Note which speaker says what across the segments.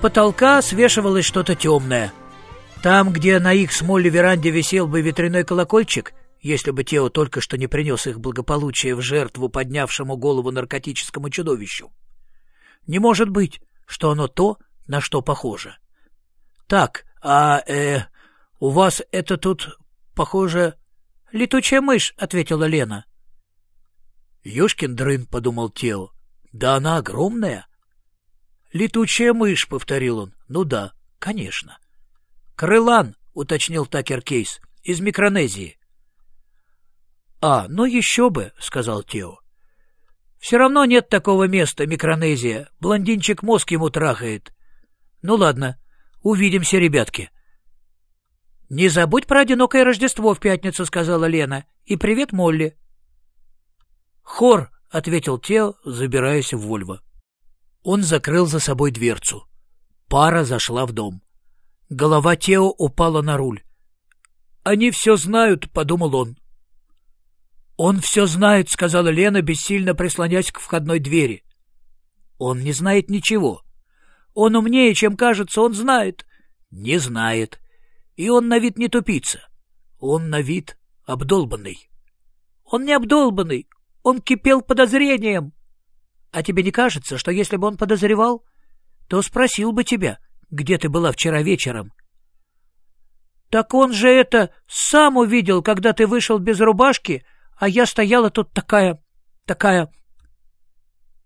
Speaker 1: потолка свешивалось что-то темное. Там, где на их с Молли веранде висел бы ветряной колокольчик, если бы Тео только что не принес их благополучие в жертву поднявшему голову наркотическому чудовищу. Не может быть, что оно то, на что похоже. Так, а, э, у вас это тут, похоже... — Летучая мышь, — ответила Лена. — Ёшкин дрын, — подумал Тео. — Да она огромная. — Летучая мышь, — повторил он. — Ну да, конечно. — Крылан, — уточнил Такер Кейс, — из Микронезии. — А, ну еще бы, — сказал Тео. — Все равно нет такого места, Микронезия. Блондинчик мозг ему трахает. — Ну ладно, увидимся, ребятки. — Не забудь про одинокое Рождество в пятницу, — сказала Лена. — И привет, Молли. — Хор, — ответил Тео, забираясь в Вольво. Он закрыл за собой дверцу. Пара зашла в дом. Голова Тео упала на руль. «Они все знают», — подумал он. «Он все знает», — сказала Лена, бессильно прислонясь к входной двери. «Он не знает ничего. Он умнее, чем кажется, он знает». «Не знает. И он на вид не тупица. Он на вид обдолбанный». «Он не обдолбанный. Он кипел подозрением». «А тебе не кажется, что если бы он подозревал, то спросил бы тебя, где ты была вчера вечером?» «Так он же это сам увидел, когда ты вышел без рубашки, а я стояла тут такая... такая...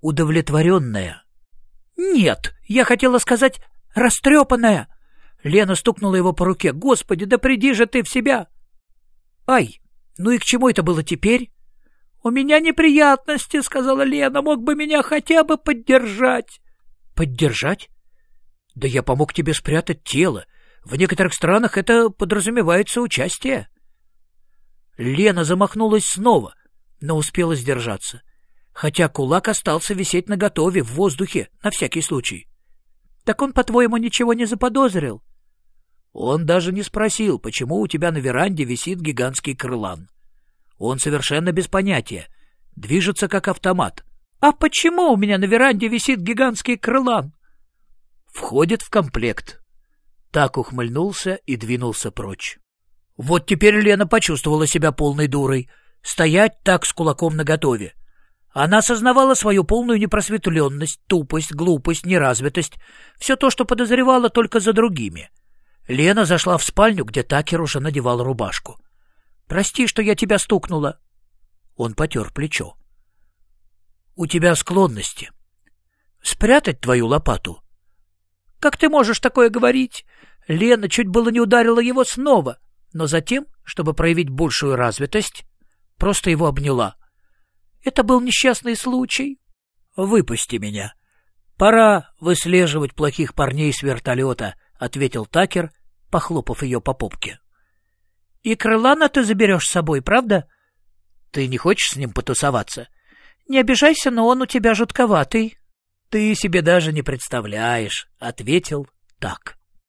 Speaker 1: удовлетворенная. Нет, я хотела сказать растрепанная. Лена стукнула его по руке. Господи, да приди же ты в себя. Ай, ну и к чему это было теперь? У меня неприятности, сказала Лена. Мог бы меня хотя бы поддержать. Поддержать? Да я помог тебе спрятать тело. В некоторых странах это подразумевается участие. Лена замахнулась снова, но успела сдержаться, хотя кулак остался висеть наготове в воздухе на всякий случай. Так он, по-твоему, ничего не заподозрил? Он даже не спросил, почему у тебя на веранде висит гигантский крылан. Он совершенно без понятия, движется как автомат. А почему у меня на веранде висит гигантский крылан? Входит в комплект. Так ухмыльнулся и двинулся прочь. Вот теперь Лена почувствовала себя полной дурой. Стоять так с кулаком наготове. Она осознавала свою полную непросветленность, тупость, глупость, неразвитость. Все то, что подозревала только за другими. Лена зашла в спальню, где Такер уже надевал рубашку. «Прости, что я тебя стукнула». Он потер плечо. «У тебя склонности. Спрятать твою лопату?» «Как ты можешь такое говорить?» Лена чуть было не ударила его снова но затем, чтобы проявить большую развитость, просто его обняла. Это был несчастный случай. «Выпусти меня. Пора выслеживать плохих парней с вертолета», — ответил Такер, похлопав ее по попке. «И Крылана ты заберешь с собой, правда?» «Ты не хочешь с ним потусоваться?» «Не обижайся, но он у тебя жутковатый». «Ты себе даже не представляешь», — ответил так.